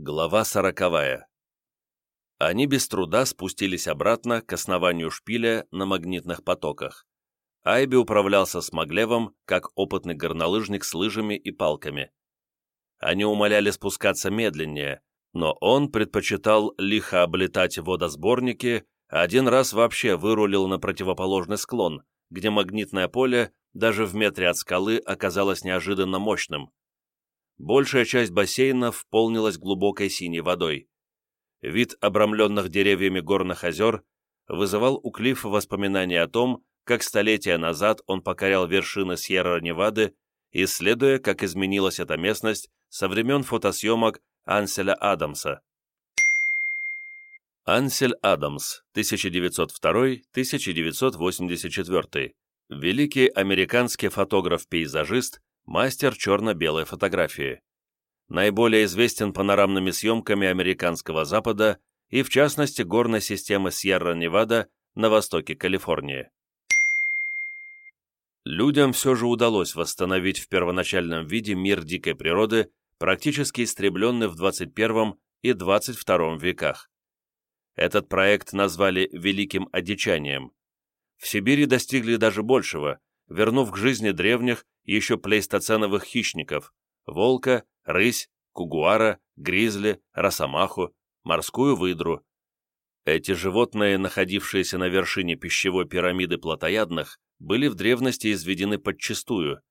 Глава сороковая. Они без труда спустились обратно к основанию шпиля на магнитных потоках. Айби управлялся с Маглевом, как опытный горнолыжник с лыжами и палками. Они умоляли спускаться медленнее, но он предпочитал лихо облетать водосборники, один раз вообще вырулил на противоположный склон, где магнитное поле даже в метре от скалы оказалось неожиданно мощным. Большая часть бассейна вполнилась глубокой синей водой. Вид обрамленных деревьями горных озер вызывал у Клиффа воспоминания о том, как столетия назад он покорял вершины Сьерра-Невады, исследуя, как изменилась эта местность со времен фотосъемок Анселя Адамса. Ансель Адамс, 1902-1984, великий американский фотограф-пейзажист, мастер черно-белой фотографии. Наиболее известен панорамными съемками американского Запада и, в частности, горной системы Сьерра-Невада на востоке Калифорнии. Людям все же удалось восстановить в первоначальном виде мир дикой природы, практически истребленный в 21 и 22 веках. Этот проект назвали «Великим одичанием». В Сибири достигли даже большего, вернув к жизни древних, еще плейстоценовых хищников – волка, рысь, кугуара, гризли, росомаху, морскую выдру. Эти животные, находившиеся на вершине пищевой пирамиды плотоядных, были в древности изведены подчистую,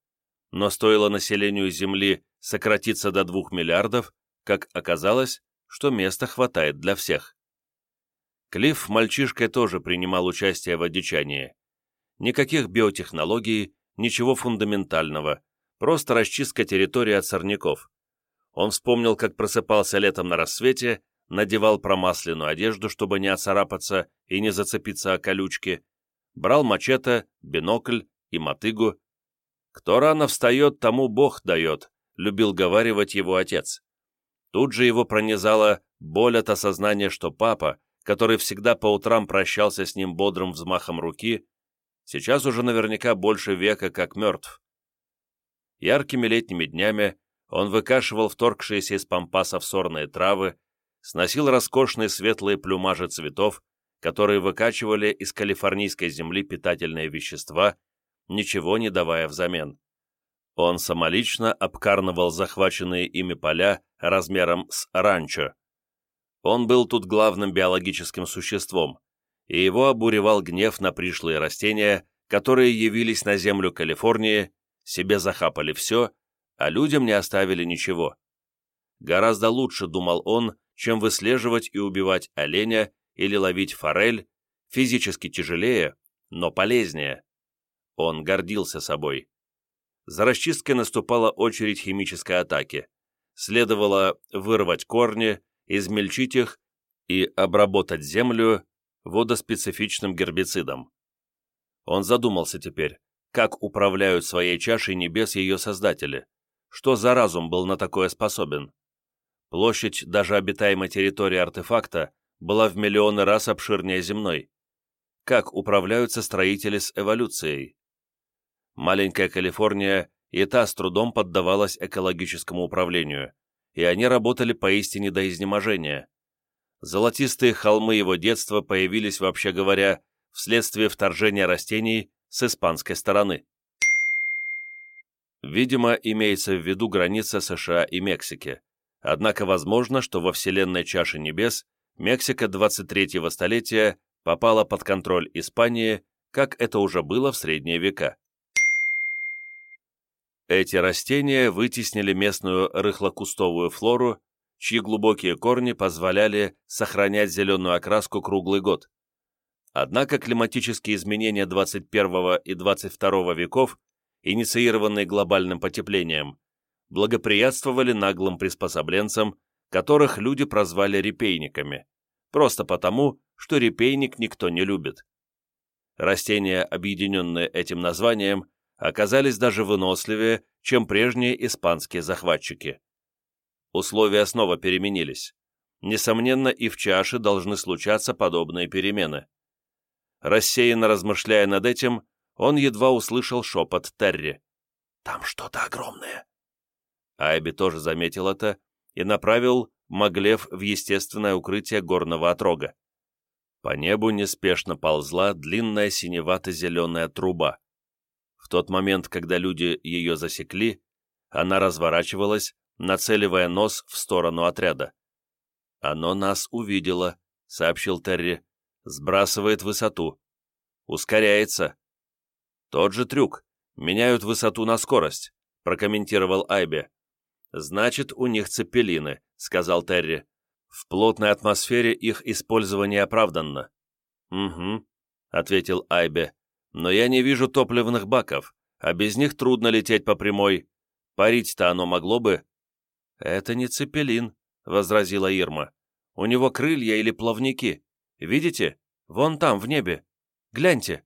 но стоило населению Земли сократиться до двух миллиардов, как оказалось, что места хватает для всех. Клифф мальчишкой тоже принимал участие в одичании. Никаких биотехнологий, ничего фундаментального, просто расчистка территории от сорняков. Он вспомнил, как просыпался летом на рассвете, надевал промасленную одежду, чтобы не оцарапаться и не зацепиться о колючки, брал мачете, бинокль и мотыгу. «Кто рано встает, тому Бог дает», — любил говаривать его отец. Тут же его пронизала боль от осознания, что папа, который всегда по утрам прощался с ним бодрым взмахом руки, сейчас уже наверняка больше века как мертв. Яркими летними днями он выкашивал вторгшиеся из пампасов сорные травы, сносил роскошные светлые плюмажи цветов, которые выкачивали из калифорнийской земли питательные вещества, ничего не давая взамен. Он самолично обкарнывал захваченные ими поля размером с ранчо. Он был тут главным биологическим существом, и его обуревал гнев на пришлые растения, которые явились на землю Калифорнии, себе захапали все, а людям не оставили ничего. Гораздо лучше, думал он, чем выслеживать и убивать оленя или ловить форель, физически тяжелее, но полезнее. Он гордился собой. За расчисткой наступала очередь химической атаки. Следовало вырвать корни, измельчить их и обработать землю водоспецифичным гербицидом. Он задумался теперь, как управляют своей чашей небес ее создатели, что за разум был на такое способен. Площадь даже обитаемой территории артефакта была в миллионы раз обширнее земной. Как управляются строители с эволюцией? Маленькая Калифорния и та с трудом поддавалась экологическому управлению, и они работали поистине до изнеможения. Золотистые холмы его детства появились, вообще говоря, вследствие вторжения растений с испанской стороны. Видимо, имеется в виду граница США и Мексики. Однако возможно, что во вселенной чаши небес Мексика 23-го столетия попала под контроль Испании, как это уже было в средние века. Эти растения вытеснили местную рыхлокустовую флору чьи глубокие корни позволяли сохранять зеленую окраску круглый год. Однако климатические изменения 21 и 22 веков, инициированные глобальным потеплением, благоприятствовали наглым приспособленцам, которых люди прозвали репейниками, просто потому, что репейник никто не любит. Растения, объединенные этим названием, оказались даже выносливее, чем прежние испанские захватчики. Условия снова переменились. Несомненно, и в чаше должны случаться подобные перемены. Рассеянно размышляя над этим, он едва услышал шепот Терри. «Там что-то огромное». Айби тоже заметил это и направил Моглев в естественное укрытие горного отрога. По небу неспешно ползла длинная синевато-зеленая труба. В тот момент, когда люди ее засекли, она разворачивалась, нацеливая нос в сторону отряда. «Оно нас увидело», — сообщил Терри. «Сбрасывает высоту. Ускоряется». «Тот же трюк. Меняют высоту на скорость», — прокомментировал Айбе. «Значит, у них цепелины», — сказал Терри. «В плотной атмосфере их использование оправданно». «Угу», — ответил Айбе. «Но я не вижу топливных баков, а без них трудно лететь по прямой. Парить-то оно могло бы». «Это не цепелин», — возразила Ирма. «У него крылья или плавники. Видите? Вон там, в небе. Гляньте».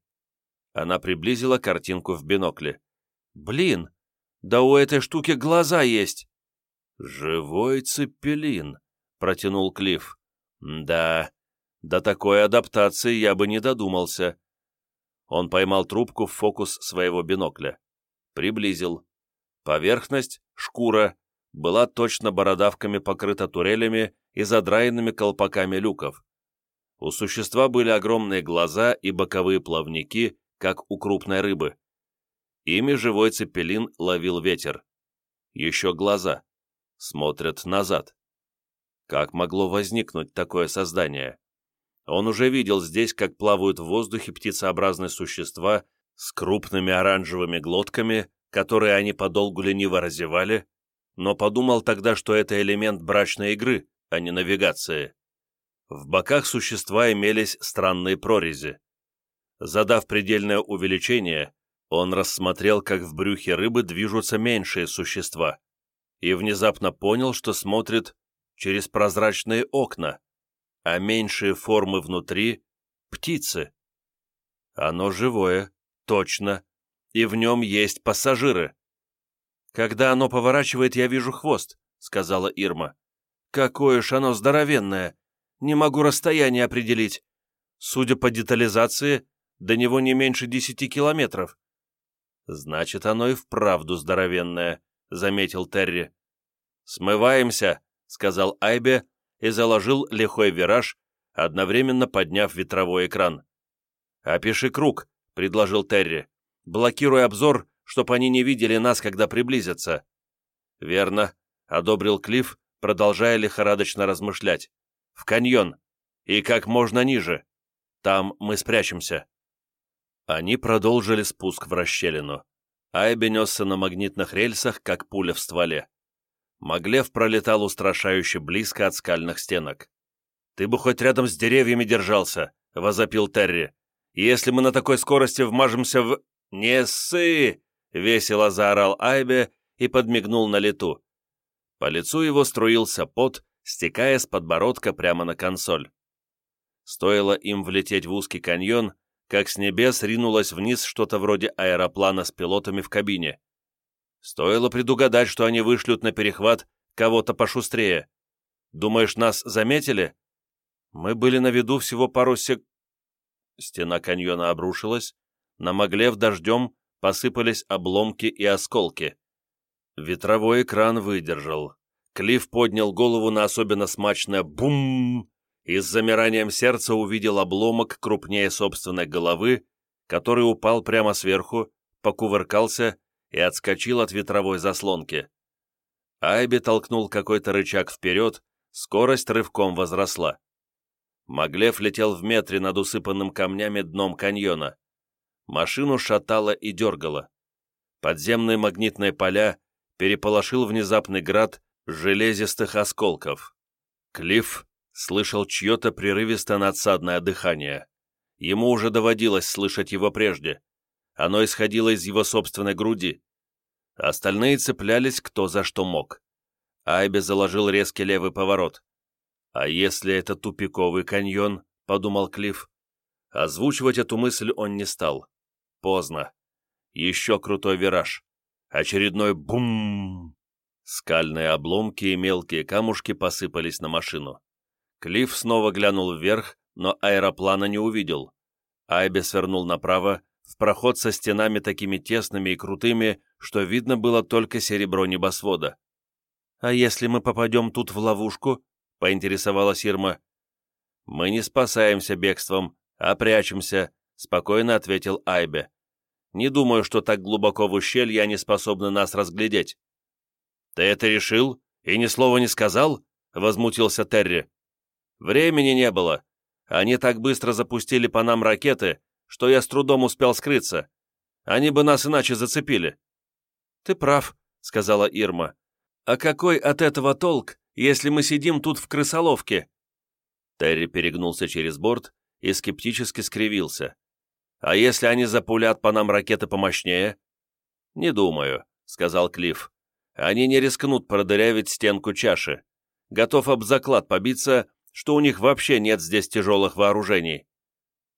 Она приблизила картинку в бинокле. «Блин, да у этой штуки глаза есть!» «Живой цепелин», — протянул Клифф. «Да, до такой адаптации я бы не додумался». Он поймал трубку в фокус своего бинокля. Приблизил. Поверхность, шкура, была точно бородавками покрыта турелями и задраенными колпаками люков. У существа были огромные глаза и боковые плавники, как у крупной рыбы. Ими живой цепелин ловил ветер. Еще глаза смотрят назад. Как могло возникнуть такое создание? Он уже видел здесь, как плавают в воздухе птицеобразные существа с крупными оранжевыми глотками, которые они подолгу лениво разевали, но подумал тогда, что это элемент брачной игры, а не навигации. В боках существа имелись странные прорези. Задав предельное увеличение, он рассмотрел, как в брюхе рыбы движутся меньшие существа и внезапно понял, что смотрит через прозрачные окна, а меньшие формы внутри — птицы. Оно живое, точно, и в нем есть пассажиры. «Когда оно поворачивает, я вижу хвост», — сказала Ирма. «Какое ж оно здоровенное! Не могу расстояние определить. Судя по детализации, до него не меньше десяти километров». «Значит, оно и вправду здоровенное», заметил Терри. «Смываемся», — сказал Айбе и заложил лихой вираж, одновременно подняв ветровой экран. «Опиши круг», — предложил Терри. «Блокируй обзор, чтоб они не видели нас, когда приблизятся». «Верно», — одобрил Клифф, продолжая лихорадочно размышлять. «В каньон. И как можно ниже. Там мы спрячемся». Они продолжили спуск в расщелину. Айби несся на магнитных рельсах, как пуля в стволе. Маглев пролетал устрашающе близко от скальных стенок. «Ты бы хоть рядом с деревьями держался!» — возопил Терри. «Если мы на такой скорости вмажемся в...» «Не ссы!» — весело заорал Айбе и подмигнул на лету. По лицу его струился пот, стекая с подбородка прямо на консоль. Стоило им влететь в узкий каньон, как с небес ринулось вниз что-то вроде аэроплана с пилотами в кабине. Стоило предугадать, что они вышлют на перехват кого-то пошустрее. Думаешь, нас заметили? Мы были на виду всего пару сек... Стена каньона обрушилась, на Моглев дождем посыпались обломки и осколки. Ветровой экран выдержал. Клифф поднял голову на особенно смачное «бум», и с замиранием сердца увидел обломок крупнее собственной головы, который упал прямо сверху, покувыркался и отскочил от ветровой заслонки. Айби толкнул какой-то рычаг вперед, скорость рывком возросла. Маглев летел в метре над усыпанным камнями дном каньона. Машину шатало и дергало. Подземные магнитные поля переполошил внезапный град железистых осколков. Клифф слышал чье-то прерывисто-надсадное дыхание. Ему уже доводилось слышать его прежде. Оно исходило из его собственной груди. Остальные цеплялись кто за что мог. Айби заложил резкий левый поворот. «А если это тупиковый каньон?» — подумал Клифф. Озвучивать эту мысль он не стал. Поздно. Еще крутой вираж. Очередной бум! Скальные обломки и мелкие камушки посыпались на машину. Клифф снова глянул вверх, но аэроплана не увидел. Айбе свернул направо, в проход со стенами такими тесными и крутыми, что видно было только серебро небосвода. «А если мы попадем тут в ловушку?» поинтересовалась Ирма. «Мы не спасаемся бегством, а прячемся», — спокойно ответил Айбе. «Не думаю, что так глубоко в ущелье они способны нас разглядеть». «Ты это решил и ни слова не сказал?» — возмутился Терри. «Времени не было. Они так быстро запустили по нам ракеты, что я с трудом успел скрыться. Они бы нас иначе зацепили». «Ты прав», — сказала Ирма. «А какой от этого толк, если мы сидим тут в крысоловке?» Терри перегнулся через борт и скептически скривился. «А если они запулят по нам ракеты помощнее?» «Не думаю», — сказал Клифф. «Они не рискнут продырявить стенку чаши. Готов об заклад побиться, что у них вообще нет здесь тяжелых вооружений».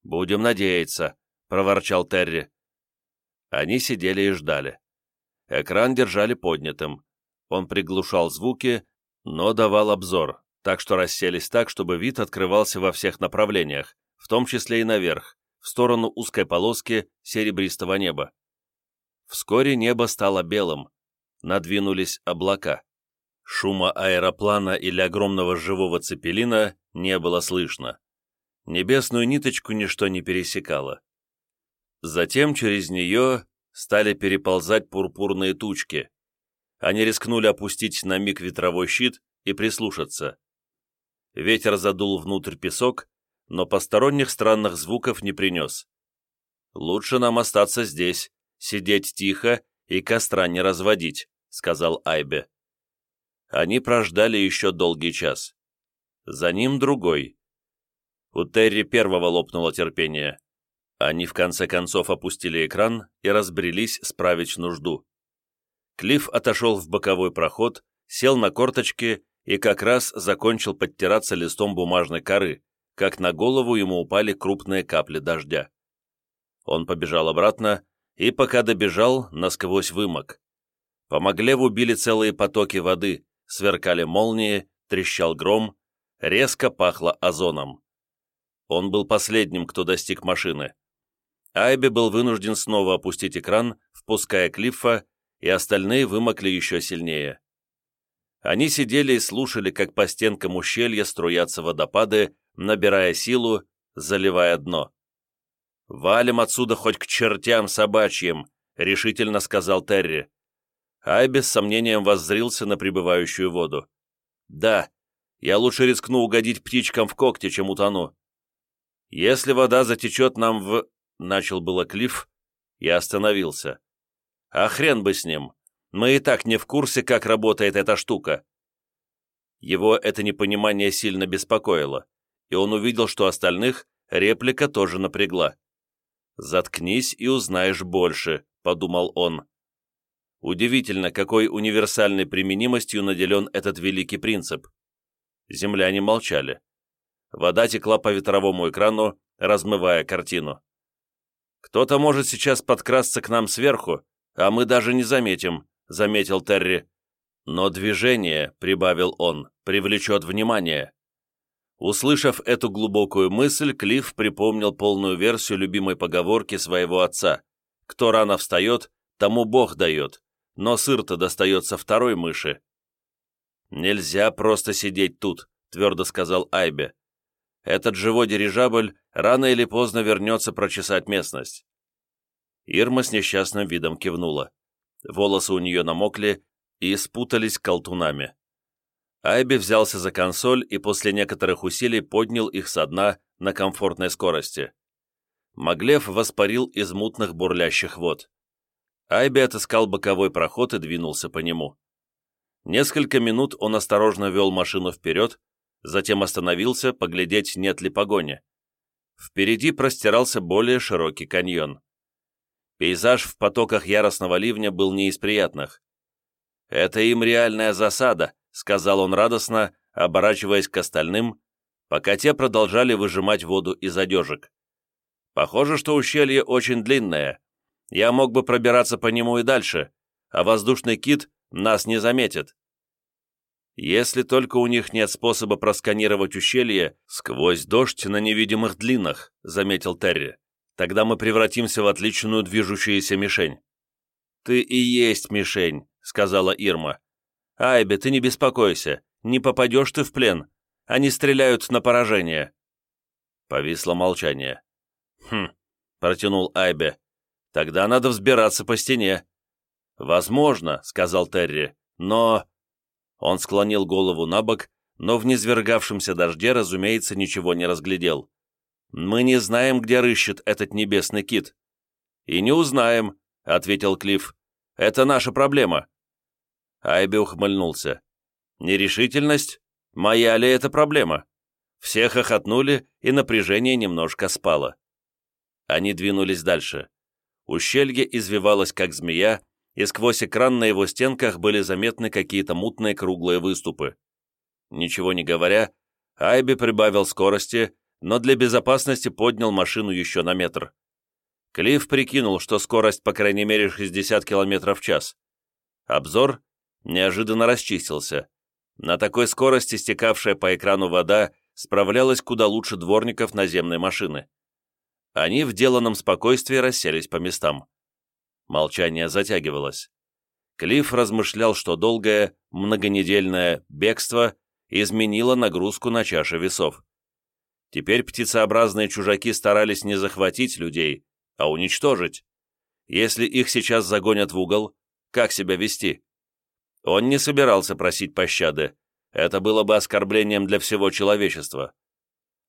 «Будем надеяться», — проворчал Терри. Они сидели и ждали. Экран держали поднятым. Он приглушал звуки, но давал обзор, так что расселись так, чтобы вид открывался во всех направлениях, в том числе и наверх, в сторону узкой полоски серебристого неба. Вскоре небо стало белым, надвинулись облака. Шума аэроплана или огромного живого цепелина не было слышно. Небесную ниточку ничто не пересекало. Затем через нее стали переползать пурпурные тучки. Они рискнули опустить на миг ветровой щит и прислушаться. Ветер задул внутрь песок, но посторонних странных звуков не принес. «Лучше нам остаться здесь, сидеть тихо и костра не разводить», — сказал Айбе. Они прождали еще долгий час. За ним другой. У Терри первого лопнуло терпение. Они в конце концов опустили экран и разбрелись справить нужду. Клифф отошел в боковой проход, сел на корточки и как раз закончил подтираться листом бумажной коры, как на голову ему упали крупные капли дождя. Он побежал обратно и, пока добежал, насквозь вымок. По Маглеву били целые потоки воды, сверкали молнии, трещал гром, резко пахло озоном. Он был последним, кто достиг машины. Айби был вынужден снова опустить экран, впуская Клиффа, и остальные вымокли еще сильнее. Они сидели и слушали, как по стенкам ущелья струятся водопады, набирая силу, заливая дно. «Валим отсюда хоть к чертям собачьим», — решительно сказал Терри. Айби с сомнением воззрился на прибывающую воду. «Да, я лучше рискну угодить птичкам в когти, чем утону. Если вода затечет нам в...» — начал было Клифф и остановился. «А хрен бы с ним! Мы и так не в курсе, как работает эта штука!» Его это непонимание сильно беспокоило, и он увидел, что остальных реплика тоже напрягла. «Заткнись и узнаешь больше», — подумал он. Удивительно, какой универсальной применимостью наделен этот великий принцип. Земляне молчали. Вода текла по ветровому экрану, размывая картину. «Кто-то может сейчас подкрасться к нам сверху, а мы даже не заметим», — заметил Терри. «Но движение», — прибавил он, — «привлечет внимание». Услышав эту глубокую мысль, Клифф припомнил полную версию любимой поговорки своего отца. «Кто рано встает, тому Бог дает, но сыр-то достается второй мыши». «Нельзя просто сидеть тут», — твердо сказал Айбе. «Этот живой дирижабль рано или поздно вернется прочесать местность». Ирма с несчастным видом кивнула. Волосы у нее намокли и спутались колтунами. Айби взялся за консоль и после некоторых усилий поднял их со дна на комфортной скорости. Маглев воспарил из мутных бурлящих вод. Айби отыскал боковой проход и двинулся по нему. Несколько минут он осторожно вел машину вперед, затем остановился, поглядеть, нет ли погони. Впереди простирался более широкий каньон. Пейзаж в потоках яростного ливня был не из приятных. «Это им реальная засада», — сказал он радостно, оборачиваясь к остальным, пока те продолжали выжимать воду из одежек. «Похоже, что ущелье очень длинное. Я мог бы пробираться по нему и дальше, а воздушный кит нас не заметит. Если только у них нет способа просканировать ущелье сквозь дождь на невидимых длинах, заметил Терри. Тогда мы превратимся в отличную движущуюся мишень. Ты и есть мишень, сказала Ирма. Айбе, ты не беспокойся, не попадешь ты в плен. Они стреляют на поражение». Повисло молчание. «Хм», — протянул Айбе. «Тогда надо взбираться по стене». «Возможно», — сказал Терри, — «но...» Он склонил голову на бок, но в низвергавшемся дожде, разумеется, ничего не разглядел. «Мы не знаем, где рыщет этот небесный кит». «И не узнаем», — ответил Клифф. «Это наша проблема». Айби ухмыльнулся. «Нерешительность? Моя ли это проблема?» Все хохотнули, и напряжение немножко спало. Они двинулись дальше. Ущелье извивалось, как змея, и сквозь экран на его стенках были заметны какие-то мутные круглые выступы. Ничего не говоря, Айби прибавил скорости, но для безопасности поднял машину еще на метр. Клифф прикинул, что скорость по крайней мере 60 км в час. Обзор неожиданно расчистился. На такой скорости стекавшая по экрану вода справлялась куда лучше дворников наземной машины. Они в деланном спокойствии расселись по местам. Молчание затягивалось. Клифф размышлял, что долгое, многонедельное бегство изменило нагрузку на чаше весов. Теперь птицеобразные чужаки старались не захватить людей, а уничтожить. Если их сейчас загонят в угол, как себя вести? Он не собирался просить пощады. Это было бы оскорблением для всего человечества.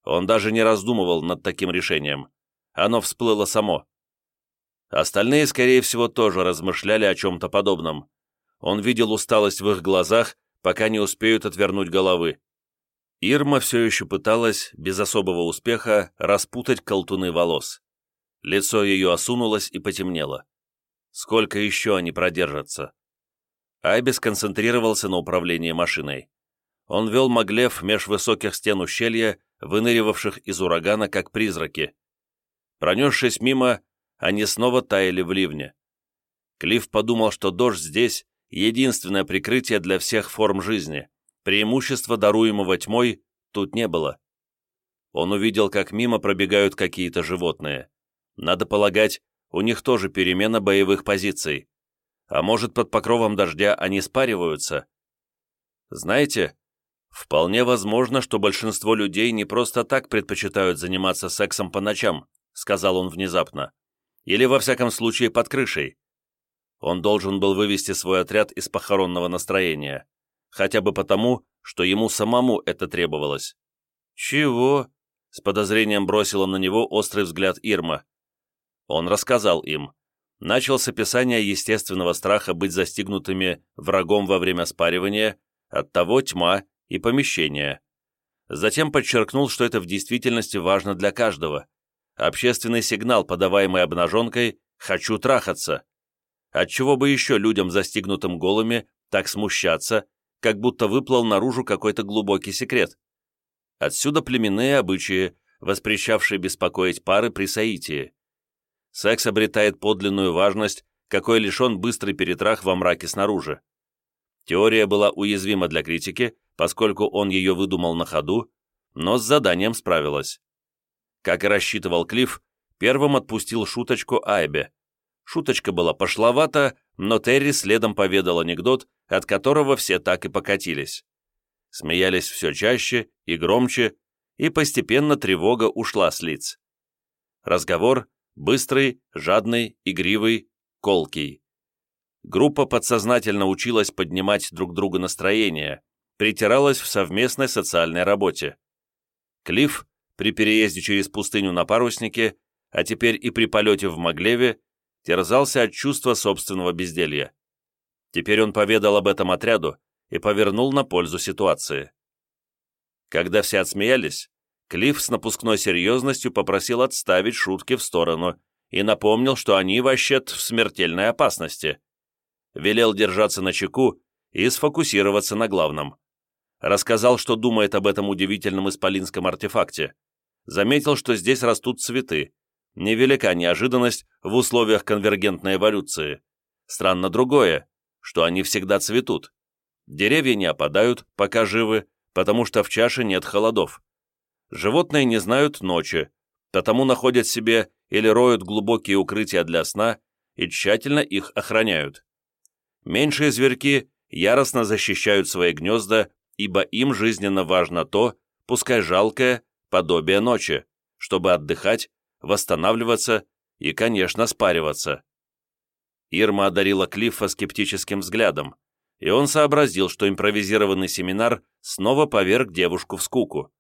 Он даже не раздумывал над таким решением. Оно всплыло само. Остальные, скорее всего, тоже размышляли о чем-то подобном. Он видел усталость в их глазах, пока не успеют отвернуть головы. Ирма все еще пыталась, без особого успеха, распутать колтуны волос. Лицо ее осунулось и потемнело. Сколько еще они продержатся? Айби сконцентрировался на управлении машиной. Он вел Маглев меж высоких стен ущелья, выныривавших из урагана, как призраки. Пронесшись мимо, они снова таяли в ливне. Клифф подумал, что дождь здесь — единственное прикрытие для всех форм жизни. Преимущества, даруемого тьмой, тут не было. Он увидел, как мимо пробегают какие-то животные. Надо полагать, у них тоже перемена боевых позиций. А может, под покровом дождя они спариваются? Знаете, вполне возможно, что большинство людей не просто так предпочитают заниматься сексом по ночам, сказал он внезапно. Или, во всяком случае, под крышей. Он должен был вывести свой отряд из похоронного настроения. Хотя бы потому, что ему самому это требовалось. «Чего?» — с подозрением бросила на него острый взгляд Ирма. Он рассказал им. Начал с описания естественного страха быть застигнутыми врагом во время спаривания, оттого тьма и помещение. Затем подчеркнул, что это в действительности важно для каждого. Общественный сигнал, подаваемый обнаженкой «хочу трахаться». Отчего бы еще людям, застигнутым голыми, так смущаться, как будто выплыл наружу какой-то глубокий секрет. Отсюда племенные обычаи, воспрещавшие беспокоить пары при соитии секс обретает подлинную важность, какой лишен быстрый перетрах во мраке снаружи. Теория была уязвима для критики, поскольку он ее выдумал на ходу, но с заданием справилась. Как и рассчитывал Клифф, первым отпустил шуточку Айбе. Шуточка была пошловата, но Терри следом поведал анекдот, от которого все так и покатились. Смеялись все чаще и громче, и постепенно тревога ушла с лиц. Разговор Быстрый, жадный, игривый, колкий. Группа подсознательно училась поднимать друг другу настроение, притиралась в совместной социальной работе. Клифф при переезде через пустыню на паруснике, а теперь и при полете в Маглеве, терзался от чувства собственного безделья. Теперь он поведал об этом отряду и повернул на пользу ситуации. Когда все отсмеялись, Клифф с напускной серьезностью попросил отставить шутки в сторону и напомнил, что они вообще-то в смертельной опасности. Велел держаться на чеку и сфокусироваться на главном. Рассказал, что думает об этом удивительном исполинском артефакте. Заметил, что здесь растут цветы. Невелика неожиданность в условиях конвергентной эволюции. Странно другое, что они всегда цветут. Деревья не опадают, пока живы, потому что в чаше нет холодов. Животные не знают ночи, потому находят себе или роют глубокие укрытия для сна и тщательно их охраняют. Меньшие зверьки яростно защищают свои гнезда, ибо им жизненно важно то, пускай жалкое, подобие ночи, чтобы отдыхать, восстанавливаться и, конечно, спариваться. Ирма одарила Клиффа скептическим взглядом, и он сообразил, что импровизированный семинар снова поверг девушку в скуку.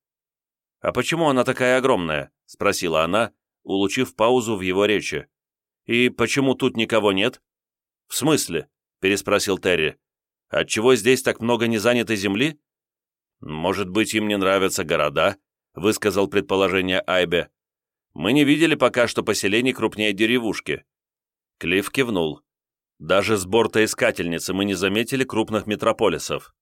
«А почему она такая огромная?» — спросила она, улучив паузу в его речи. «И почему тут никого нет?» «В смысле?» — переспросил Терри. «Отчего здесь так много незанятой земли?» «Может быть, им не нравятся города?» — высказал предположение Айбе. «Мы не видели пока что поселений крупнее деревушки». Клифф кивнул. «Даже с борта искательницы мы не заметили крупных метрополисов».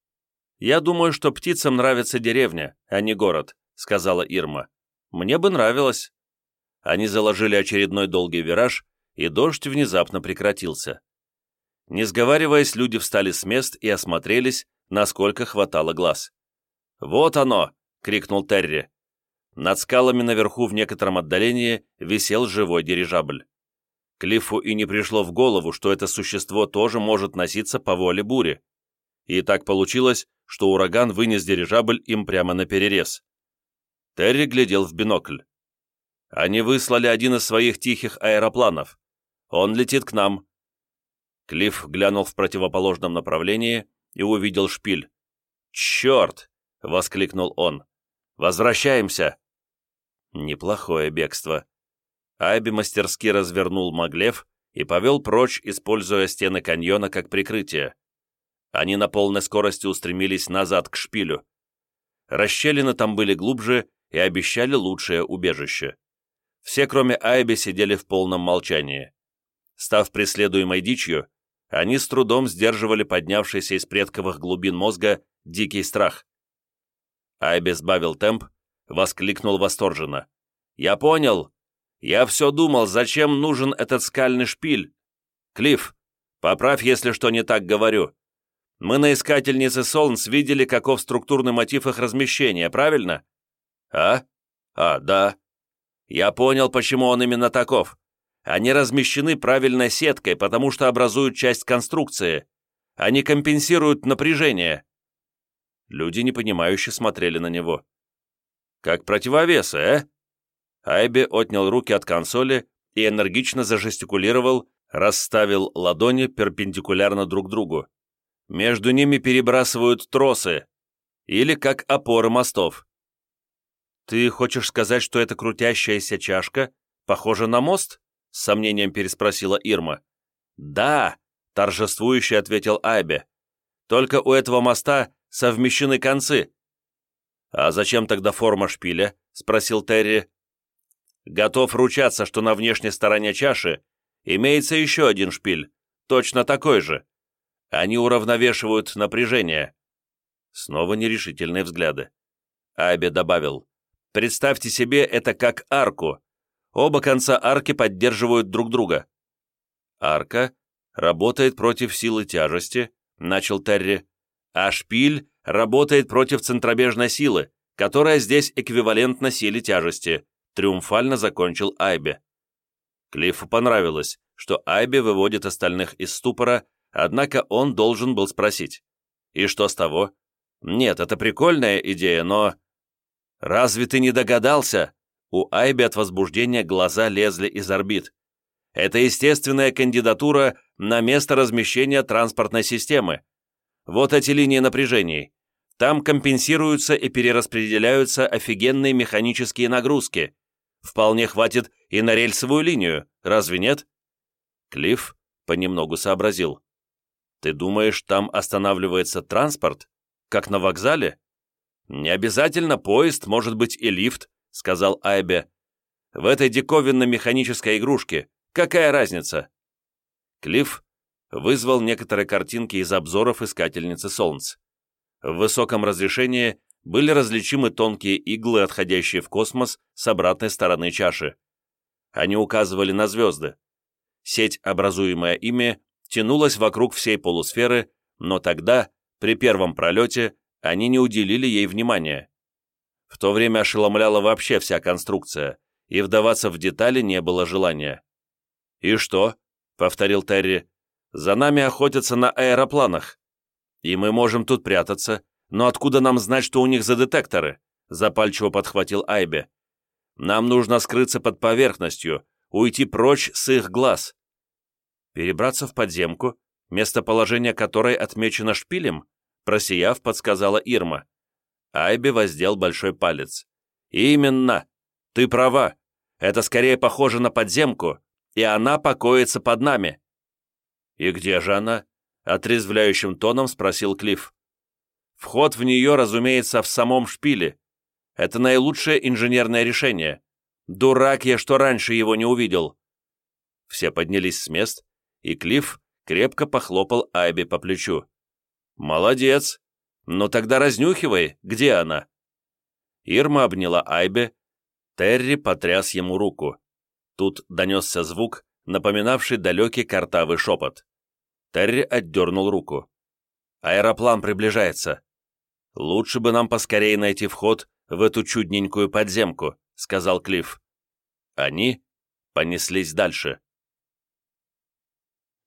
«Я думаю, что птицам нравится деревня, а не город», — сказала Ирма. «Мне бы нравилось». Они заложили очередной долгий вираж, и дождь внезапно прекратился. Не сговариваясь, люди встали с мест и осмотрелись, насколько хватало глаз. «Вот оно!» — крикнул Терри. Над скалами наверху в некотором отдалении висел живой дирижабль. Клиффу и не пришло в голову, что это существо тоже может носиться по воле бури. И так получилось, что ураган вынес дирижабль им прямо на перерез. Терри глядел в бинокль. Они выслали один из своих тихих аэропланов. Он летит к нам. Клифф глянул в противоположном направлении и увидел шпиль. «Черт!» — воскликнул он. «Возвращаемся!» Неплохое бегство. Айби мастерски развернул Маглев и повел прочь, используя стены каньона как прикрытие. Они на полной скорости устремились назад к шпилю. Расщелины там были глубже и обещали лучшее убежище. Все, кроме Айби, сидели в полном молчании. Став преследуемой дичью, они с трудом сдерживали поднявшийся из предковых глубин мозга дикий страх. Айби сбавил темп, воскликнул восторженно. «Я понял! Я все думал, зачем нужен этот скальный шпиль? Клифф, поправь, если что не так говорю. Мы на Искательнице Солнц видели, каков структурный мотив их размещения, правильно? А? А, да. Я понял, почему он именно таков. Они размещены правильной сеткой, потому что образуют часть конструкции. Они компенсируют напряжение. Люди непонимающе смотрели на него. «Как противовесы, э?» Айби отнял руки от консоли и энергично зажестикулировал, расставил ладони перпендикулярно друг другу. Между ними перебрасывают тросы, или как опоры мостов. «Ты хочешь сказать, что эта крутящаяся чашка похожа на мост?» с сомнением переспросила Ирма. «Да», — торжествующе ответил Айбе. «Только у этого моста совмещены концы». «А зачем тогда форма шпиля?» — спросил Терри. «Готов ручаться, что на внешней стороне чаши имеется еще один шпиль, точно такой же. Они уравновешивают напряжение». Снова нерешительные взгляды. Айбе добавил. Представьте себе это как арку. Оба конца арки поддерживают друг друга. Арка работает против силы тяжести, начал Терри, а шпиль работает против центробежной силы, которая здесь эквивалентна силе тяжести, триумфально закончил Айбе. Клиффу понравилось, что Айбе выводит остальных из ступора, однако он должен был спросить. И что с того? Нет, это прикольная идея, но... «Разве ты не догадался?» У Айби от возбуждения глаза лезли из орбит. «Это естественная кандидатура на место размещения транспортной системы. Вот эти линии напряжений. Там компенсируются и перераспределяются офигенные механические нагрузки. Вполне хватит и на рельсовую линию, разве нет?» Клифф понемногу сообразил. «Ты думаешь, там останавливается транспорт? Как на вокзале?» «Не обязательно поезд, может быть и лифт», — сказал Айбе. «В этой диковинной механической игрушке какая разница?» Клифф вызвал некоторые картинки из обзоров искательницы Солнц. В высоком разрешении были различимы тонкие иглы, отходящие в космос с обратной стороны чаши. Они указывали на звезды. Сеть, образуемая ими, тянулась вокруг всей полусферы, но тогда, при первом пролете, они не уделили ей внимания. В то время ошеломляла вообще вся конструкция, и вдаваться в детали не было желания. «И что?» — повторил Терри. «За нами охотятся на аэропланах. И мы можем тут прятаться, но откуда нам знать, что у них за детекторы? запальчиво подхватил Айбе. «Нам нужно скрыться под поверхностью, уйти прочь с их глаз». «Перебраться в подземку, местоположение которой отмечено шпилем?» Просияв, подсказала Ирма. Айбе воздел большой палец. «Именно! Ты права! Это скорее похоже на подземку, и она покоится под нами!» «И где же она?» — отрезвляющим тоном спросил Клифф. «Вход в нее, разумеется, в самом шпиле. Это наилучшее инженерное решение. Дурак я, что раньше его не увидел!» Все поднялись с мест, и Клифф крепко похлопал Айби по плечу. «Молодец! Ну тогда разнюхивай, где она?» Ирма обняла Айбе, Терри потряс ему руку. Тут донесся звук, напоминавший далекий картавый шепот. Терри отдернул руку. «Аэроплан приближается. Лучше бы нам поскорее найти вход в эту чудненькую подземку», — сказал Клифф. Они понеслись дальше.